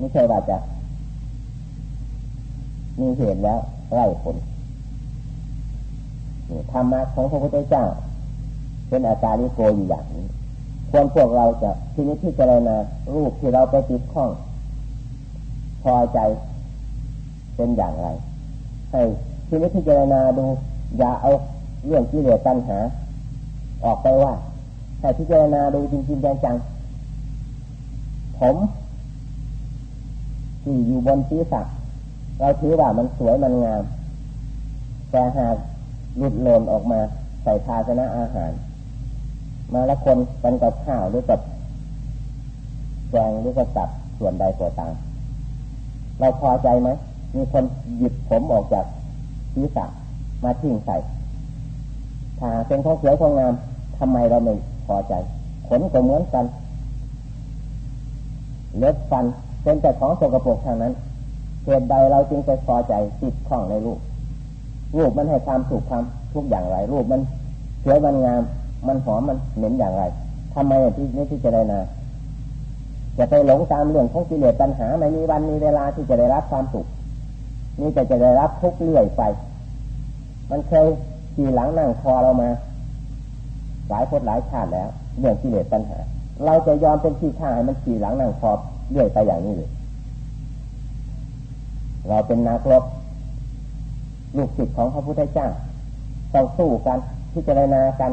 ไม่ใช่ว่าจะ มีเหตุแล้วไล่ผลธรรมะของพระพุทธเจ้า เป็นอาการลิโกอยู่อย่างนี้ ควรพวกเราจะที่นี้ที่เจรณารูปที่เราไปติดข้อง พอใจเป็นอย่างไร ให้ที่นี้ที่เจรณาดู อย่าเอาเรื่องที่เหลือตัณหา ออกไปว่าให้พิจารณาดูจริงๆจังๆผม ที่อยู่บนศีรษะเราถือว่ามันสวยมันงาม แต่หากหลุดโลนออกมาใส่ภาชนะอาหาร มาละคนกันกับข้าวหรือกับแกงหรือกับตับส่วนใดตัวต่างเราพอใจไหมมีคนหยิบผมออกจากศีรษะมาทิ้งใส่ถ้าเป็นของสวยของงามทำไมเราไม่พอใจ ขนก็เหมือนกัน เล็บฟัน เป็นแต่ของสกปรกทางนั้นเหตุใดเราจึงไปพอใจติดข้องในรูป รูปมันให้ความสุขความทุกอย่างไร รูปมันเสวยมันงาม มันหอมมันเหม็นอย่างไรทำไมที่นี่ที่จะได้นาจะไปหลงตามเรื่องของกิเลสปัญหาไม่มีวันมีเวลาที่จะได้รับความสุขนี่จะจะได้รับทุกเรื่อยไป มันเคยขี่หลังนั่งคอเรามา หลายพดหลายชาติแล้ว เรื่องกิเลสปัญหา เราจะยอมเป็นที่ข้าให้มันขี่หลังนั่งคอ เรื่อยไปอย่างนี้เลยเราเป็นนักรบลูกศิษย์ของพระพุทธเจ้าต้องสู้กันพิจารณากัน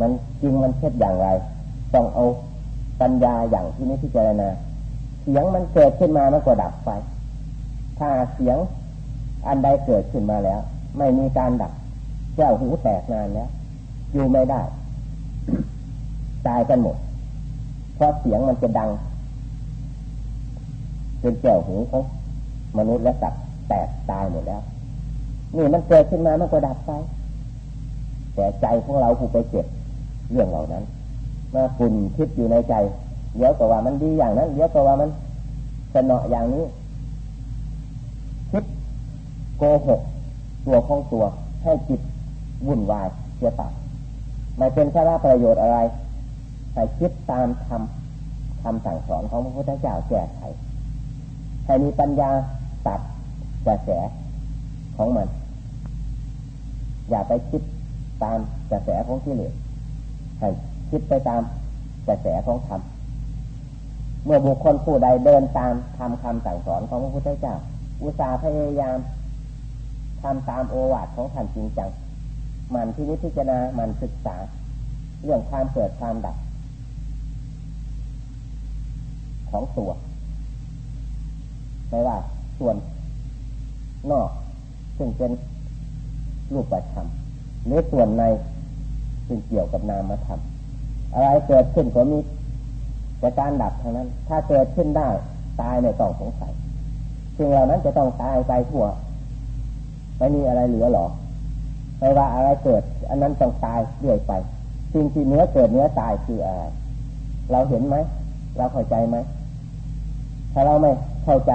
มันจริงมันเท็จอย่างไร ต้องเอาปัญญาอย่างที่นี้พิจารณา เสียงมันเกิดขึ้นมามันก็ดับไป ถ้าเสียงอันใดเกิดขึ้นมาแล้ว ไม่มีการดับเจ้าหูแตกนานแล้วอยู่ไม่ได้ ตายกันหมด เพราะเสียงมันจะดัง เป็นแก้วหูของมนุษย์และสัตว์แตกตายหมดแล้ว นี่มันเกิดขึ้นมามันก็ดับไปแต่ใจของเราผู้ไปเจ็บเรื่องเหล่านั้นมาฝุ่นคิดอยู่ในใจเดี๋ยวก็ว่ามันดีอย่างนั้นเดี๋ยวก็ว่ามันสนออย่างนี้คิดโกหกตัวของตัว ให้จิตวุ่นวายเสียตัดไม่เป็นสาระประโยชน์อะไร แต่คิดตามคำคำสั่งสอนของพระพุทธเจ้าแก้ไขให้มีปัญญาตัดกระแสของมัน อย่าไปคิดตามกระแสของกิเลสให้คิดไปตามกระแสของธรรมเมื่อบุคคลผู้ใดเดินตามทำคำสั่งสอนของพระพุทธเจ้า อุตสาห์พยายามทำตามโอวาทของท่านจริงจัง มันที่นิพจารณามันศึกษา เรื่องความเกิดความดับ ของตัวไม่ว่าส่วนนอก ซึ่งเป็นรูปธรรมหรือส่วนในซึ่งเกี่ยวกับนามธรรมอะไรเกิดขึ้นก็มีแต่การดับเท่านั้น ถ้าเกิดขึ้นได้ตายในต้องสงสัยสิ่งเหล่านั้นจะต้องตายไปทั่วไม่มีอะไรเหลือหรอไม่ว่าอะไรเกิด อันนั้นต้องตายเรื่อยไปสิ่งที่เนื้อเกิดเนื้อตายคืออะไรเราเห็นไหมเราเข้าใจไหม ถ้าเราไม่เข้าใจ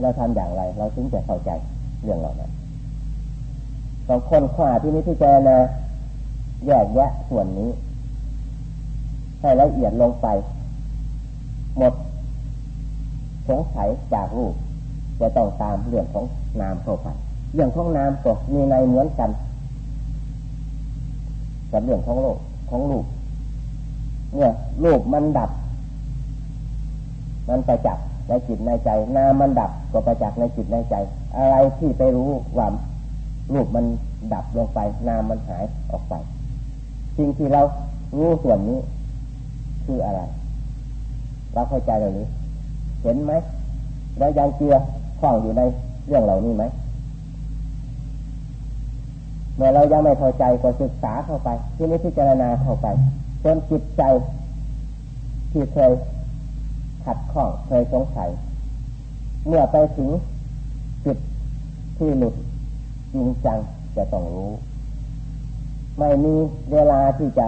เราทำอย่างไร เราถึงจะเข้าใจเรื่องเหล่านั้นต้องคนขวาที่นี้ที่เจนะแยกแยะส่วนนี้ ให้ละเอียดลงไป หมดสงสัยจากรูปจะต้องตามเรื่องของนามเข้าไปเรื่องของนามก็มีในเหมือนกันกับเรื่องของโลกของรูปเนี่ยรูปมันดับ มันไปจับในจิตในใจ นามันดับก็ประจักษ์ในจิตในใจ อะไรที่ไปรู้ว่ารูปมันดับลงไป นามมันหายออกไปสิ่งที่เรารู้ส่วนนี้ คืออะไรเราเข้าใจเรื่องนี้ เห็นไหมแล้วยังเจือข้องอยู่ในเรื่องเหล่านี้ไหมเมื่อเรายังไม่เข้าใจก็ศึกษาเข้าไป ที่นี้พิจารณาเข้าไปจนจิตใจที่เคย ขัดข้องเคยสงสัย เมื่อไปถึงจุดที่หลุดจริงจังจะต้องรู้ ไม่มีเวลาที่จะ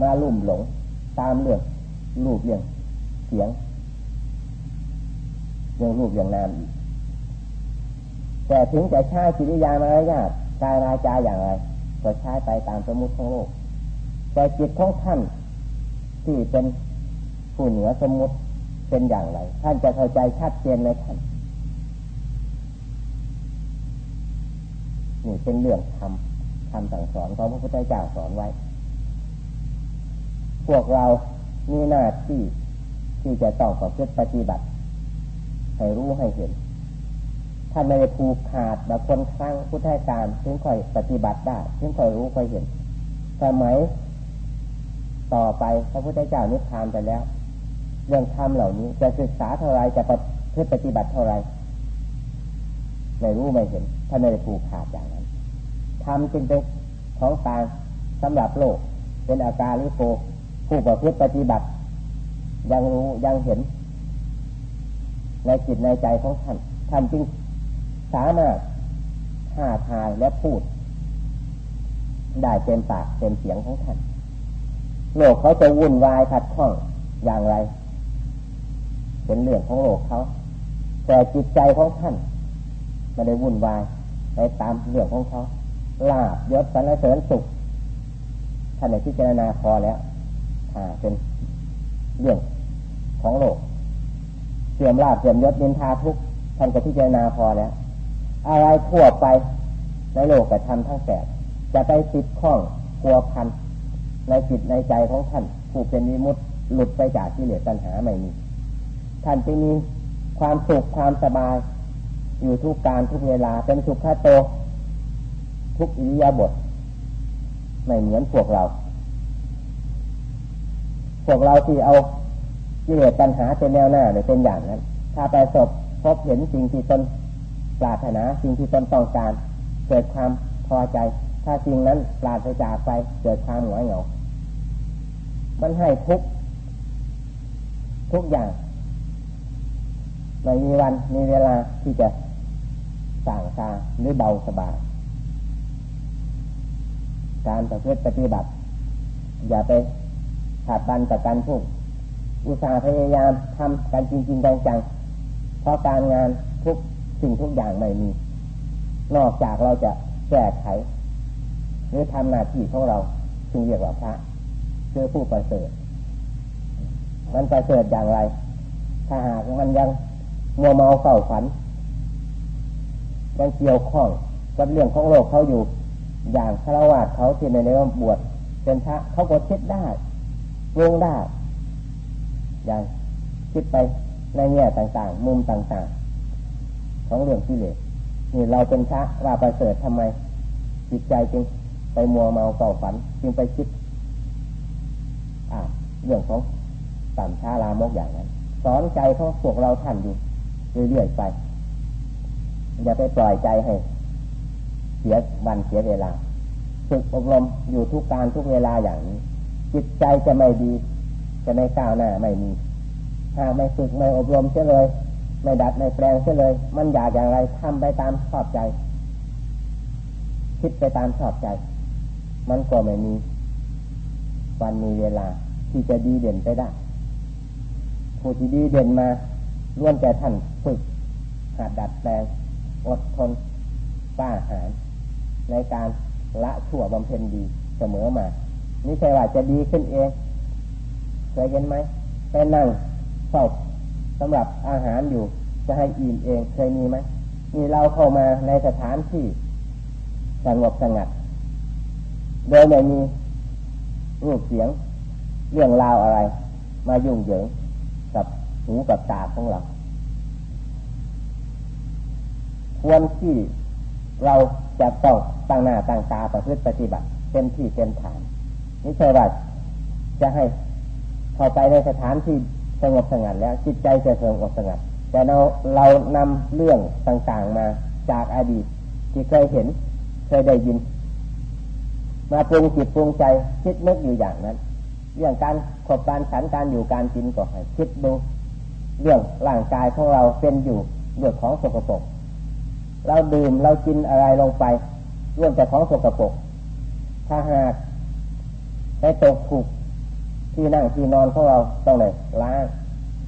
มาลุ่มหลง ตามเรื่องรูปเรื่องเสียงเรื่องรูปอย่างนามอีกแต่ถึงจะใช้จิตวิญญาณมารยาทกายราจาอย่างไรก็ใช้ไปตามสมมติของโลกแต่จิตของท่านที่เป็นผู้เหนือสมมติ เป็นอย่างไร ท่านจะเข้าใจชัดเจนในท่านนี่เป็นเรื่องทำคำสั่งสอนของพระพุทธเจ้าสอนไว้ พวกเรามีหน้าที่ที่จะต้องประพฤติปฏิบัติ ให้รู้ให้เห็นท่านไม่ได้ผูกขาดแบบคนครั้งพุทธการถึงค่อยปฏิบัติได้ถึงค่อยรู้ค่อยเห็นสมัยต่อไปพระพุทธเจ้านิพพานไปแล้ว เรื่องธรรมเหล่านี้ จะศึกษาเท่าไรจะปฏิบัติเท่าไรไม่รู้ไม่เห็นท่าไม่ได้ผูกขาดอย่างนั้นธรรมจึงเป็นของตางสำหรับโลก เป็นอาการลิโกผู้ประพฤติปฏิบัติ ยังรู้ยังเห็น ในจิตในใจของท่านท่านจึงสามารถท่าทายและพูด ได้เต็มปากเต็มเสียงของท่านโลกเขาจะวุ่นวายขัดข้องอย่างไร เป็นเรื่องของโลกเขาแต่จิตใจของท่านไม่ได้วุ่นวายไปตามเรื่องของเขาลาบยศสรรเสริญสุขท่านในพิจารณาพอแล้วอ่าเป็นเรื่องของโลกเสื่อมลาบเสื่อมยศนินทาทุกท่านก็พิจารณาพอแล้วอะไรทั่วไปในโลกกระทำทั้งแปดจะไปติดข้องกลัวพันในจิตในใจของท่านผู้เป็นมิมุตหลุดไปจากที่เหลือปัญหาไม่มี ท่านจะมีความสุขความสบาย อยู่ทุกการทุกเวลาเป็นสุขโต ทุกอิริยาบถไม่เหมือนพวกเรา พวกเราที่เอาที่เลือปัญหาเป็นแนวหน้าเลยเป็นอย่างนั้น ถ้าไปสบพบเห็นสิ่งที่ตนปรารถนาสิ่งที่ตนต้องการ เกิดความพอใจ ถ้าสิ่งนั้นปราศจากไปเกิดความหงอยเหงา มันให้ทุกทุกอย่าง ไม่มีวันมีเวลาที่จะสั่งตาหรือเบาสบายการประพฤติปฏิบัติ อย่าไปขาดบันกับการพูดอุตสาห์พยายามทำกันจริงๆจังๆเพราะการงานทุกสิ่งทุกอย่างไม่มี นอกจากเราจะแก้ไข หรือทำหน้าที่ของเราจึงเรียกว่าพระคือผู้ประเสริฐมันประเสริฐอย่างไร ถ้าหากมันยัง มัวเมาเฝ้าฝันยังเกี่ยวข้องกับเรื่องของโลกเขาอยู่ อย่างฆราวาสเขาที่ในเรื่องบวชเป็นพระเขาก็คิดได้วงได้อย่างคิดไปในแง่ต่างๆ มุมต่างๆ ของเรื่องที่เหลือนี่เราเป็นพระว่าประเสริฐทำไม จิตใจจึงไปมัวเมาเฝ้าฝัน จึงไปคิดเรื่องของต่ำช้าลามกอย่างนั้น สอนใจของพวกเราท่านอยู่ เรื่อยๆไป อย่าไปปล่อยใจให้ เสียวันเสียเวลาฝึกอบรมอยู่ทุกการทุกเวลาอย่างนี้ จิตใจจะไม่ดี จะไม่ก้าวหน้าไม่มี ถ้าไม่ฝึกไม่อบรมเสียเลย ไม่ดัดไม่แปลงเสียเลย มันอยากอย่างไรทำไปตามชอบใจ คิดไปตามชอบใจ มันก็ไม่มีวันมีเวลาที่จะดีเด่นไปได้ผู้ที่ดีเด่นมา ล้วนแต่ท่านฝึกหัดดัดแปลงอดทนป้าหารในการละชั่วบำเพ็ญดีเสมอมานี่ใช่ว่าจะดีขึ้นเองเคยเห็นไหมไปนั่งเฝ้าสำหรับอาหารอยู่ จะให้อิ่มเองเคยมีไหมมีเราเข้ามาในสถานที่สงบสงัด โดยไม่มีรูปเสียงเรื่องราวอะไร มายุ่งเหยิงกับ หูกับตาของเรา ควรที่เราจะต้องตั้งหน้าตั้งตาประพฤติปฏิบัติเต็มที่เต็มฐานนี่ใช่ว่าจะให้เข้าไปในสถานที่สงบสงัดแล้ว จิตใจจะสงบสงัด แต่เราเรานำเรื่องต่างๆมาจากอดีต ที่เคยเห็นเคยได้ยิน มาปรุงจิตปรุงใจคิดนึกอยู่อย่างนั้น เรื่องการขบการฉันการอยู่การกินก็ให้คิดดู เรื่องร่างกายของเราเป็นอยู่เรื่องของสกปรกเราดื่มเรากินอะไรลงไปร่วมจากของสกปรกถ้าหากไปตกถูกที่นั่งที่นอนของเราต้องเลยล้าง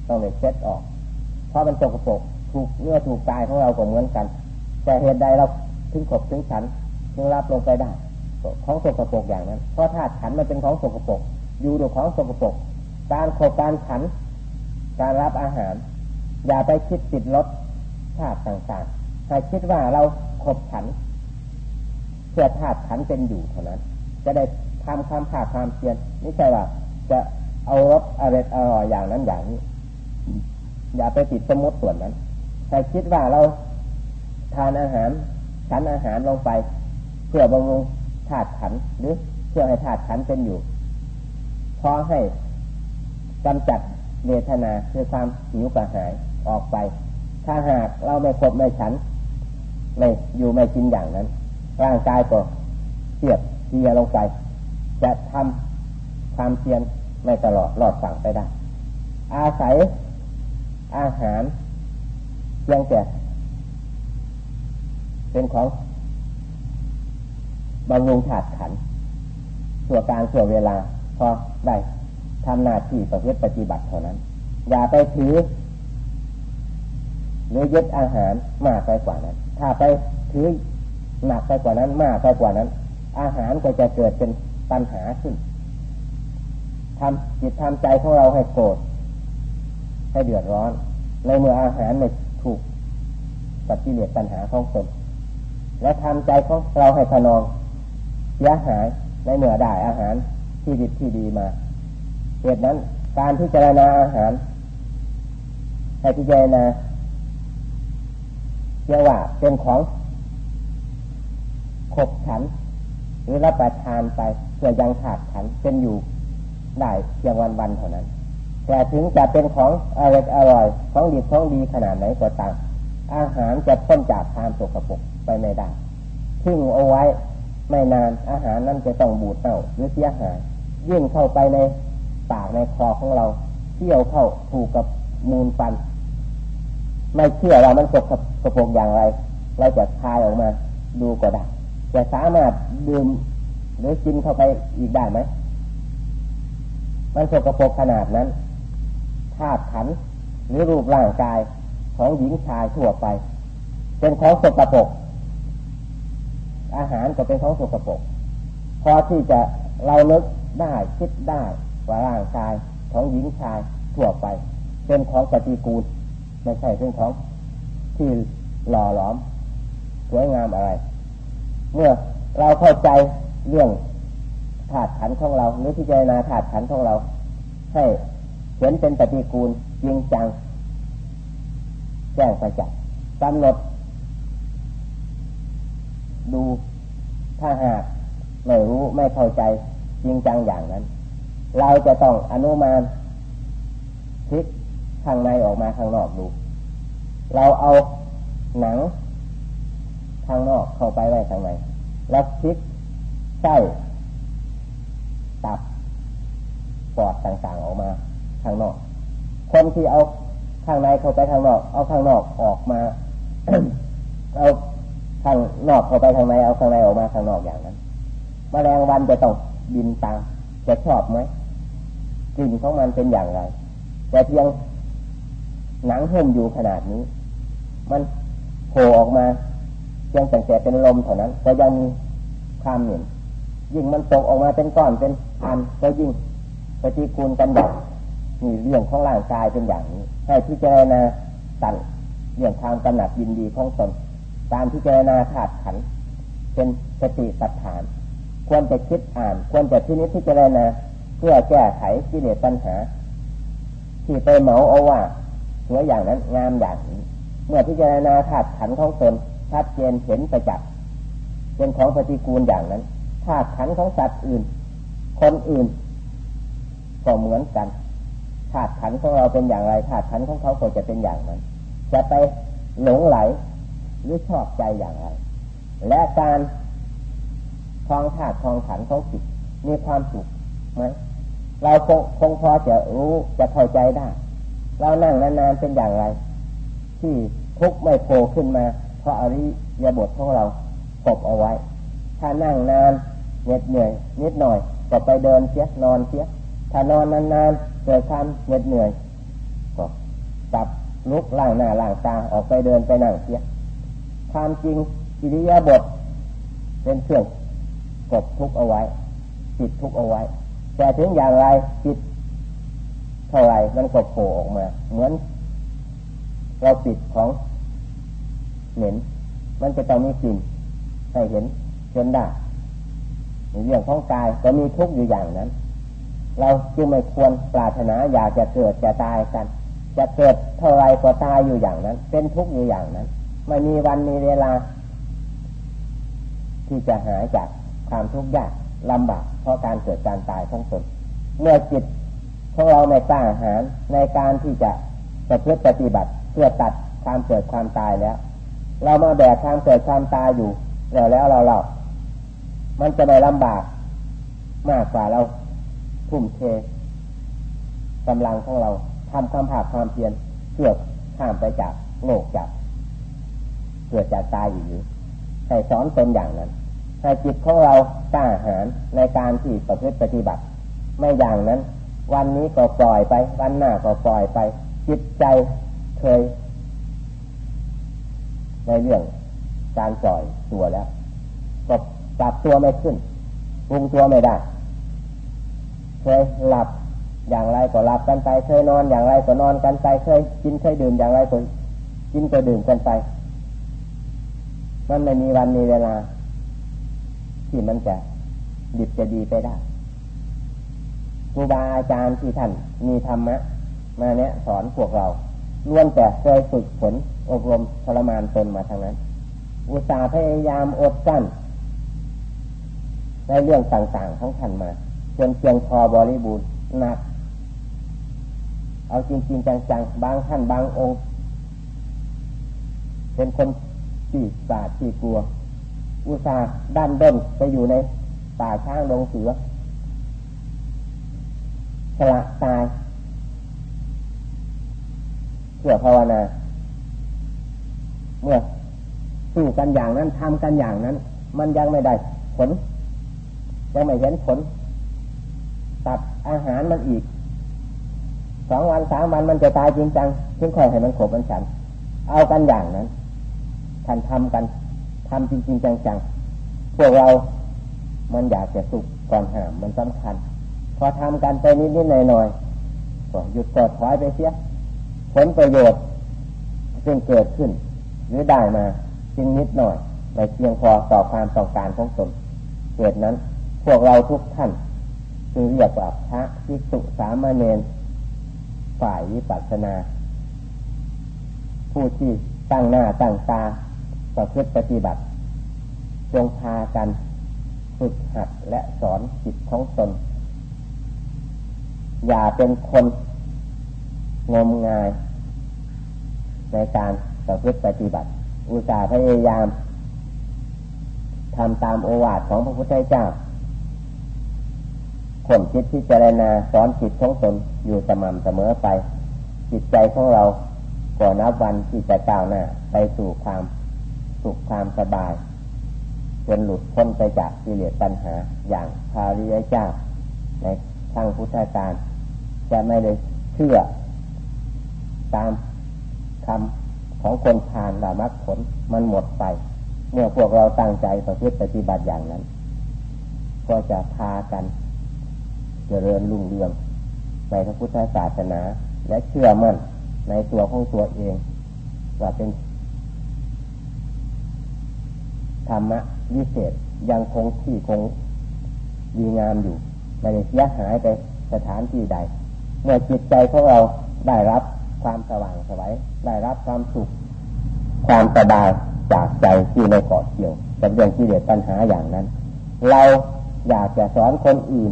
ต้องเลยเช็ดออก เพราะมันสกปรกถูกเนื้อถูกกายของเราก็เหมือนกัน แต่เหตุใดเราถึงขบถึงฉันถึงรับลงไปได้ของสกปรกอย่างนั้น เพราะธาตุขันมันเป็นของสกปรกอยู่ด้วยของสกปรกการขบการฉัน การรับอาหาร อย่าไปคิดติดรสชาติต่างๆให้คิดว่าเราขบฉันเพื่อธาตุขันเป็นอยู่เท่านั้น จะได้ทำความขาดความเพียรไม่ใช่ว่าจะเอารสอร่อยอร่อยอย่างนั้นอย่างนี้ อย่าไปติดสมมติส่วนนั้นแต่คิดว่าเราทานอาหารฉันอาหารลงไป เพื่อบำรุงธาตุขันหรือเพื่อให้ธาตุขันเป็นอยู่พอให้กำจัด เวทนาคือความหิวกระหายออกไป ถ้าหากเราไม่ครบไม่ฉัน ไม่อยู่ไม่กินอย่างนั้น ร่างกายก็เสียบเทียลงไป จะทำความเพียรไม่ตลอดหลอดฝั่งไปได้ อาศัยอาหารเพียงแต่เป็นของบำรุงถาดขันส่วนการส่วนเวลา พอได้ ทำหน้าที่ประพฤติปฏิบัติเท่านั้น อย่าไปถือหรือยึดอาหารมากไปกว่านั้น ถ้าไปถือหนักไปกว่านั้น มากไปกว่านั้น อาหารก็จะเกิดเป็นปัญหาขึ้นทำจิตทำใจของเราให้โกรธให้เดือดร้อน ในเมื่ออาหารไม่ถูกกับกิเลสปัญหาของตนและทำใจของเราให้พนองเสียหายในเมื่อได้อาหารที่ดีที่ดีมา เหตุนั้น การพิจารณาอาหารให้พิจารณาเรียกว่าเป็นของขบฉัน หรือรับประทานไปเพื่อยังขาดขันเป็นอยู่ได้เพียงวันวันเท่านั้น แต่ถึงจะเป็นของอร่อยอร่อยของดีของดีขนาดไหนก็ตามอาหารจะพ้นจากความสกปรกไปไม่ได้ทิ้งเอาไว้ไม่นานอาหารนั้นจะต้องบูดเน่าหรือเสียหายยิ่งเข้าไปใน ปากในคอของเราเที่ยวเข้าถูกกับมูลฟัน ไม่เชื่อว่ามันสกกระปกอย่างไร เราจะทายออกมา ดูก็ได้จะสามารถดื่มหรือกินเข้าไปอีกได้ไหมมันสกปรกขนาดนั้นธาตุขันหรือรูปร่างกายของหญิงชายทั่วไป เป็นของสกปรกอาหารก็เป็นของสกปรกพอที่จะเราเลิกได้คิดได้ ว่าร่างกายของหญิงชายทั่วไป เป็นของปฏิกูลไม่ใช่เป็นของที่หล่อหลอมสวยงามอะไร เมื่อเราเข้าใจเรื่องถาดขันของเราหรือพิจารณาถาดขันของเรา ให้เห็นเป็นปฏิกูลจริงจังแจ้งไปจักกำหนดดูถ้าหากไม่รู้ไม่เข้าใจจริงจังอย่างนั้น เราจะต้องอนุมานพลิกข้างในออกมาข้างนอกดู เราเอาหนังข้างนอกเข้าไปไว้ข้างในแล้วพลิกไส้ตับปอดต่างๆออกมาข้างนอก คนที่เอาข้างในเข้าไปข้างนอก เอาข้างนอกออกมา เอาข้างนอกเข้าไปข้างในเอาข้างในออกมาข้างนอกอย่างนั้นมแมลงวันจะต้องบินตามจะชอบไหม กลิ่นของมันเป็นอย่างไร แต่เพียงหนังหุ้มอยู่ขนาดนี้ มันโผล่ออกมาเพียงแต่แต่เป็นลมเท่านั้น ก็ยังมีความเหม็นยิ่งมันตกออกมาเป็นก้อนเป็นอันก็ยิ่งปฏิกูลกันแบบมีเรื่องของร่างกายเป็นอย่างนี้ ให้พิจารณาตันเรื่องความกำหนัดยินดีของตนการพิจารณาธาตุขันเป็นสติปัฏฐาน ควรจะคิดอ่าน ควรจะที่นี้พิจารณา พื่อแก้ไขกิเลสปัญหา ที่ไปเหมาเอาว่าสวยอย่างนั้นงามอย่างนี้ เมื่อพิจารณาธาตุขันของตนชัดเจนเห็นประจักษ์เป็นของปฏิกูลอย่างนั้นธาตุขันของสัตว์อื่น คนอื่นก็เหมือนกันธาตุขันของเราเป็นอย่างไรธาตุขันของเขาก็จะเป็นอย่างนั้น จะไปหลงไหลหรือชอบใจอย่างไร และการคลองธาตุคลองขันของจิตมีความสุขไหม เราคงคงพอจะรู้จะเข้าใจได้ เรานั่งนานๆเป็นอย่างไร ที่ทุกไม่โผล่ขึ้นมา เพราะอริยบทของเรากบเอาไว้ ถ้านั่งนานเหน็ดเหนื่อยนิดหน่อยก็ไปเดินเสียนอนเสียถ้านอนนานๆเกิดความเหน็ดเหนื่อยก็กลับลุกล่างหน้าล่างตาออกไปเดินไปนั่งเสียความจริงกิริยาบทเป็นเครื่องกดทุกเอาไว้ปิดทุกเอาไว้ แต่ถึงอย่างไรจิตเท่าไรมันก็โผล่ออกมา เหมือน เราปิดของเหม็น มันจะต้องมีกลิ่นให้เห็นจนได้ในเรื่องของกายก็มีทุกข์อยู่อย่างนั้น เราจึงไม่ควรปรารถนาอยากจะเกิดจะตายกัน จะเกิดเท่าไรก็ตายอยู่อย่างนั้น เป็นทุกข์อยู่อย่างนั้น ไม่มีวันมีเวลา ที่จะหายจากความทุกข์ยาก ลำบากเพราะการเกิดการตายทั้งตนเมื่อจิตของเราในต้าหารในการที่จะประพฤติปฏิบัติเพื่อตัดความเกิดความตายแล้ว เรามาแบกความเกิดความตายอยู่แล้วแล้วเราเรา มันจะไม่ลำบากมากกว่าเราทุ่มเทกำลังของเราทำความผาดความเพียรเพื่อข้ามไปจากโลกจากเกิดจากตายอยู่ให้สอนตนอย่างนั้น ให้จิตของเรากล้าหาญในการที่ประพฤติปฏิบัติ ไม่อย่างนั้น วันนี้ก็ปล่อยไป วันหน้าก็ปล่อยไป จิตใจเคย ในเรื่องการปล่อยตัวแล้วก็ปรับตัวไม่ขึ้นปรุงตัวไม่ได้เคยหลับอย่างไรก็หลับกันไป เคยนอนอย่างไรก็นอนกันไป เคยกินเคยดื่มอย่างไรก็กินก็ดื่มกันไป มันไม่มีวันมีเวลา ที่มันจะดิบจะดีไปได้ครูบาอาจารย์ที่ท่านมีธรรมะมาเนี้ยสอนพวกเราล้วนแต่เคยฝึกฝนอบรมทรมานตนมาทางนั้น อุตสาห์พยายามอดกั้นในเรื่องต่างๆของท่านมาจนเพียงพอบริบูรณ์หนัก เอาจริงๆจังๆ บางท่านบางองค์ เป็นคนที่บาดที่กลัว อุตสาห์ด้านด้นไปอยู่ในป่าช้างลงเสือสละตายเพื่อภาวนา เมื่อสู้กันอย่างนั้นทำกันอย่างนั้น มันยังไม่ได้ผลยังไม่เห็นผลตัดอาหารมันอีกสองวันสามวันมันจะตายจริงจังถึงคอยให้มันขบมันฉัน เอากันอย่างนั้นท่านทำกัน ทำจริงจริงจังๆพวกเรา มันอยากจะสุกก่อนหามมันสำคัญ พอทำกันไปนิดนิดหน่อยหน่อยก็หยุดกดถอยไปเสียผลประโยชน์จึงเกิดขึ้น หรือได้มาจึงนิดหน่อยไม่เพียงพอต่อความต้องการของตนเกิดนั้น พวกเราทุกท่านจึงเรียกว่าพระภิกษุสามเณรฝ่ายวิปัสสนา ผู้ที่ตั้งหน้าตั้งตา ประพฤติปฏิบัติ จงพากันฝึกหัดและสอนจิตของตน อย่าเป็นคนงมงาย ในการประพฤติปฏิบัติ อุตส่าห์พยายามทำตามโอวาทของพระพุทธเจ้าคนคิดที่เจรณาสอนจิตของตนอยู่สม่ำเสมอไป จิตใจของเราก่อนนับวันที่จะก้าวหน้าไปสู่ความ สุขความสบาย จนหลุดพ้นไปจากกิเลสปัญหาอย่างพาริยเจ้า ในทางพุทธการจะไม่ได้เชื่อ ตามคำของคนทานหลามักผลมันหมดไป เมื่อพวกเราตั้งใจประพฤติปฏิบัติอย่างนั้น ก็จะพากันจเจริญรุ่งเรืองในพระพุทธศาสนา และเชื่อมั่นในตัวของตัวเองว่าเป็น ธรรมะวิเศษยังคงที่คงดีงามอยู่ไม่ได้เสียหายไปสถานที่ใด เมื่อจิตใจของเราได้รับความสว่างสวัยได้รับความสุข ความสบายจากใจที่ในเกาะเกี่ยวกับเรื่องที่เดือดปัญหาอย่างนั้น เราอยากจะสอนคนอื่น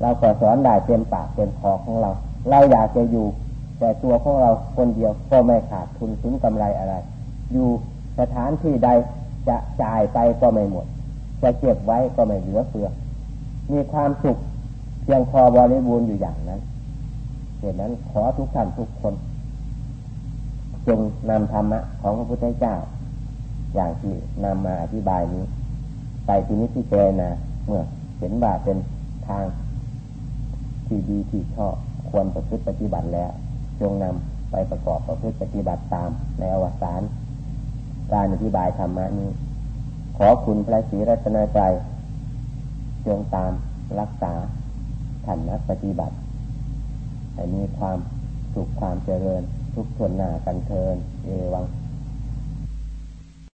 เราก็สอนได้เต็มปากเต็มคอของเรา เราอยากจะอยู่ แต่ตัวของเราคนเดียวก็ไม่ขาดทุนทุนกำไรอะไร อยู่สถานที่ใด จะจ่ายไปก็ไม่หมด จะเก็บไว้ก็ไม่เหลือเฟือ มีความสุขเพียงพอบริบูรณ์อยู่อย่างนั้นเหตุนั้นขอทุกท่านทุกคนจงนำธรรมะของพระพุทธเจ้า อย่างที่นำมาอธิบายนี้ ไปที่นี้ที่เจนะเมื่อเห็นว่าเป็นทางที่ดีที่ชอบควรประพฤติปฏิบัติแล้ว จงนำไปประกอบประพฤติปฏิบัติตามในอวสาน การอธิบายธรรมะนี้ ขอคุณพระศรีรัตนใจจงตามรักษาท่านนักปฏิบัติให้มีความสุขความเจริญทุกทวนหน้ากันเทินเอวัง